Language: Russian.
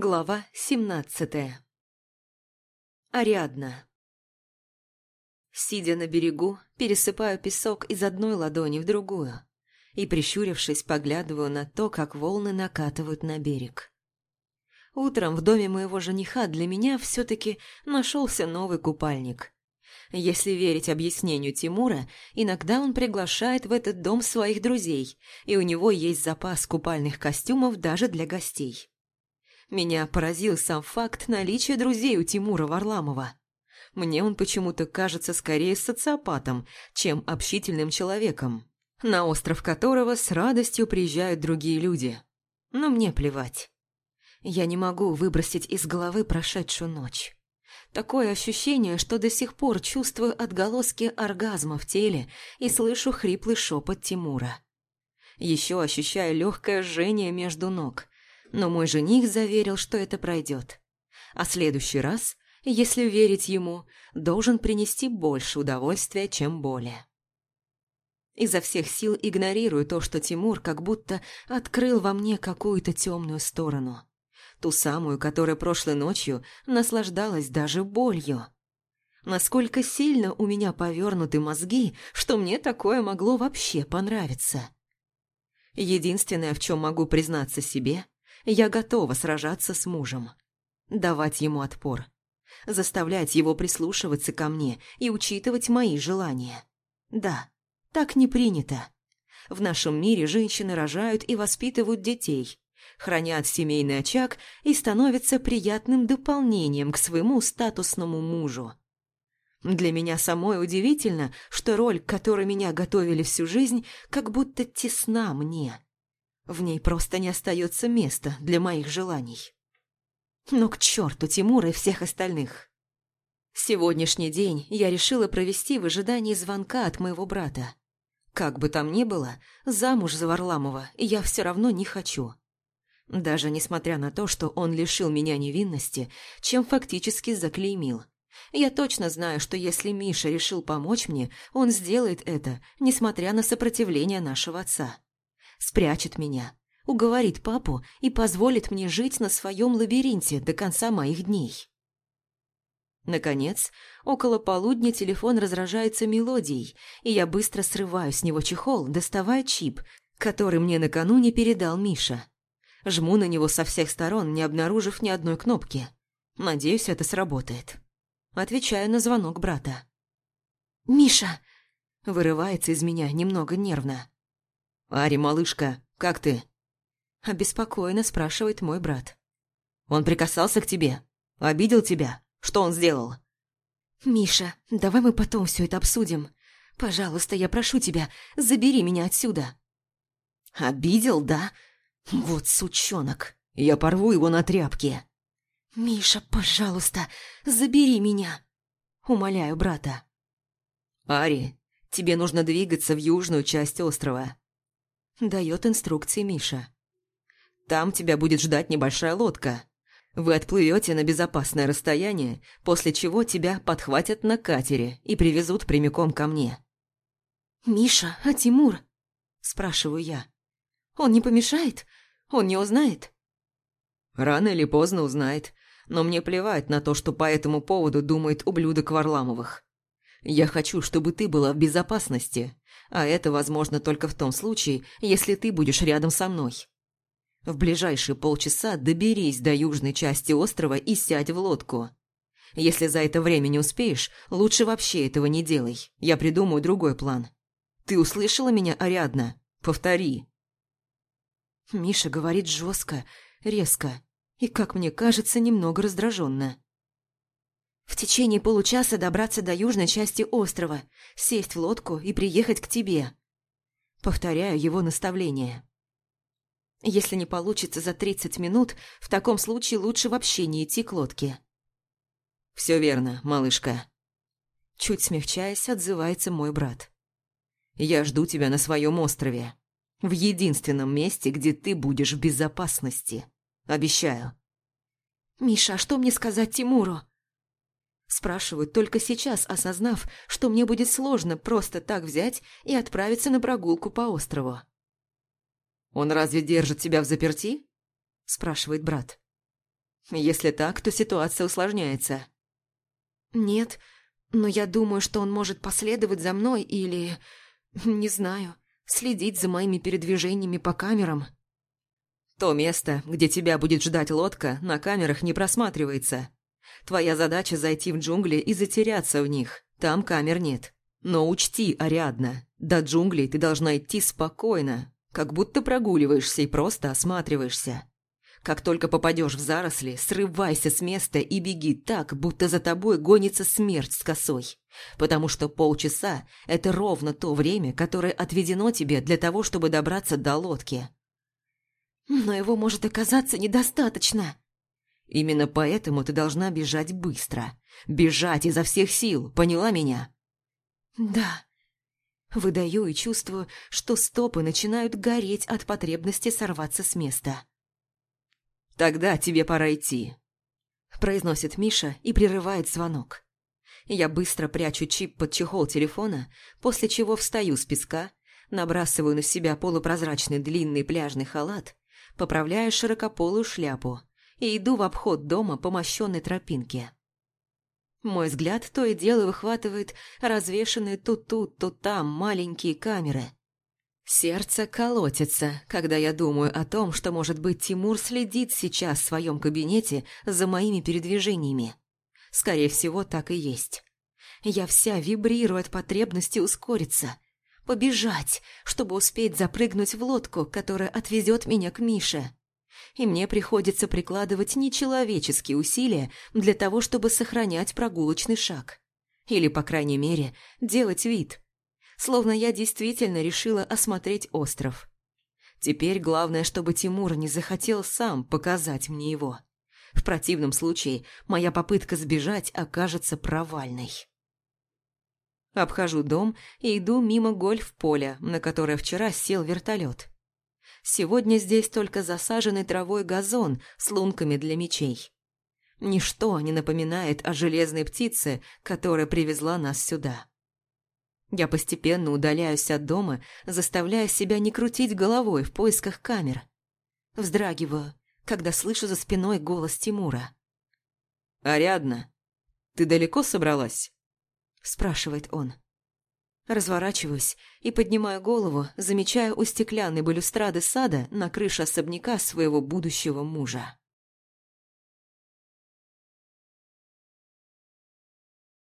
Глава семнадцатая Ариадна Сидя на берегу, пересыпаю песок из одной ладони в другую и, прищурившись, поглядываю на то, как волны накатывают на берег. Утром в доме моего жениха для меня все-таки нашелся новый купальник. Если верить объяснению Тимура, иногда он приглашает в этот дом своих друзей, и у него есть запас купальных костюмов даже для гостей. Меня поразил сам факт наличия друзей у Тимура Варламова. Мне он почему-то кажется скорее социопатом, чем общительным человеком, на остров которого с радостью приезжают другие люди. Но мне плевать. Я не могу выбросить из головы прошедшую ночь. Такое ощущение, что до сих пор чувствую отголоски оргазма в теле и слышу хриплый шепот Тимура. Еще ощущаю легкое жжение между ног, но мой жених заверил, что это пройдет. А следующий раз, если верить ему, должен принести больше удовольствия, чем боли. Изо всех сил игнорирую то, что Тимур как будто открыл во мне какую-то темную сторону. Ту самую, которая прошлой ночью наслаждалась даже болью. Насколько сильно у меня повернуты мозги, что мне такое могло вообще понравиться. Единственное, в чем могу признаться себе – я готова сражаться с мужем. Давать ему отпор. Заставлять его прислушиваться ко мне и учитывать мои желания. Да, так не принято. В нашем мире женщины рожают и воспитывают детей, хранят семейный очаг и становятся приятным дополнением к своему статусному мужу. Для меня самой удивительно, что роль, к которой меня готовили всю жизнь, как будто тесна мне. В ней просто не остается места для моих желаний. Но к черту Тимура и всех остальных. Сегодняшний день я решила провести в ожидании звонка от моего брата. Как бы там ни было, замуж за Варламова я все равно не хочу. Даже несмотря на то, что он лишил меня невинности, чем фактически заклеймил. Я точно знаю, что если Миша решил помочь мне, он сделает это, несмотря на сопротивление нашего отца спрячет меня, уговорит папу и позволит мне жить на своем лабиринте до конца моих дней. Наконец, около полудня телефон разражается мелодией, и я быстро срываю с него чехол, доставая чип, который мне накануне передал Миша. Жму на него со всех сторон, не обнаружив ни одной кнопки. Надеюсь, это сработает. Отвечаю на звонок брата. «Миша!» Вырывается из меня немного нервно. «Ари, малышка, как ты?» Обеспокоенно спрашивает мой брат. «Он прикасался к тебе? Обидел тебя? Что он сделал?» «Миша, давай мы потом все это обсудим. Пожалуйста, я прошу тебя, забери меня отсюда». «Обидел, да? Вот сучонок. Я порву его на тряпке». «Миша, пожалуйста, забери меня!» Умоляю брата. «Ари, тебе нужно двигаться в южную часть острова. Дает инструкции Миша. Там тебя будет ждать небольшая лодка. Вы отплывете на безопасное расстояние, после чего тебя подхватят на катере и привезут прямиком ко мне. «Миша, а Тимур?» – спрашиваю я. «Он не помешает? Он не узнает?» «Рано или поздно узнает, но мне плевать на то, что по этому поводу думает ублюдок Варламовых. Я хочу, чтобы ты была в безопасности, а это возможно только в том случае, если ты будешь рядом со мной. В ближайшие полчаса доберись до южной части острова и сядь в лодку. Если за это время не успеешь, лучше вообще этого не делай. Я придумаю другой план. Ты услышала меня, Ариадна? Повтори. Миша говорит жестко, резко и, как мне кажется, немного раздраженно. В течение получаса добраться до южной части острова, сесть в лодку и приехать к тебе. Повторяю его наставление. Если не получится за 30 минут, в таком случае лучше вообще не идти к лодке. «Все верно, малышка». Чуть смягчаясь, отзывается мой брат. «Я жду тебя на своем острове. В единственном месте, где ты будешь в безопасности. Обещаю». «Миша, а что мне сказать Тимуру?» Спрашиваю, только сейчас осознав, что мне будет сложно просто так взять и отправиться на прогулку по острову. «Он разве держит тебя в заперти?» – спрашивает брат. Если так, то ситуация усложняется. Нет, но я думаю, что он может последовать за мной или... Не знаю, следить за моими передвижениями по камерам. То место, где тебя будет ждать лодка, на камерах не просматривается. Твоя задача зайти в джунгли и затеряться в них. Там камер нет. Но учти, Ариадна, до джунглей ты должна идти спокойно, как будто прогуливаешься и просто осматриваешься. Как только попадешь в заросли, срывайся с места и беги так, будто за тобой гонится смерть с косой. Потому что полчаса – это ровно то время, которое отведено тебе для того, чтобы добраться до лодки. Но его может оказаться недостаточно. Именно поэтому ты должна бежать быстро. Бежать изо всех сил, поняла меня? Да. Выдаю и чувствую, что стопы начинают гореть от потребности сорваться с места. «Тогда тебе пора идти», – произносит Миша и прерывает звонок. Я быстро прячу чип под чехол телефона, после чего встаю с песка, набрасываю на себя полупрозрачный длинный пляжный халат, поправляю широкополую шляпу и иду в обход дома по мощенной тропинке. Мой взгляд то и дело выхватывает развешанные то тут, то там маленькие камеры. Сердце колотится, когда я думаю о том, что, может быть, Тимур следит сейчас в своем кабинете за моими передвижениями. Скорее всего, так и есть. Я вся вибрирую от потребности ускориться, побежать, чтобы успеть запрыгнуть в лодку, которая отвезет меня к Мише и мне приходится прикладывать нечеловеческие усилия для того, чтобы сохранять прогулочный шаг. Или, по крайней мере, делать вид. Словно я действительно решила осмотреть остров. Теперь главное, чтобы Тимур не захотел сам показать мне его. В противном случае моя попытка сбежать окажется провальной. Обхожу дом и иду мимо гольф-поля, на которое вчера сел вертолет. Сегодня здесь только засаженный травой газон с лунками для мечей. Ничто не напоминает о железной птице, которая привезла нас сюда. Я постепенно удаляюсь от дома, заставляя себя не крутить головой в поисках камер. Вздрагиваю, когда слышу за спиной голос Тимура. «Ариадна, ты далеко собралась?» – спрашивает он. Разворачиваюсь и поднимаю голову, замечая у стеклянной балюстрады сада на крыше особняка своего будущего мужа.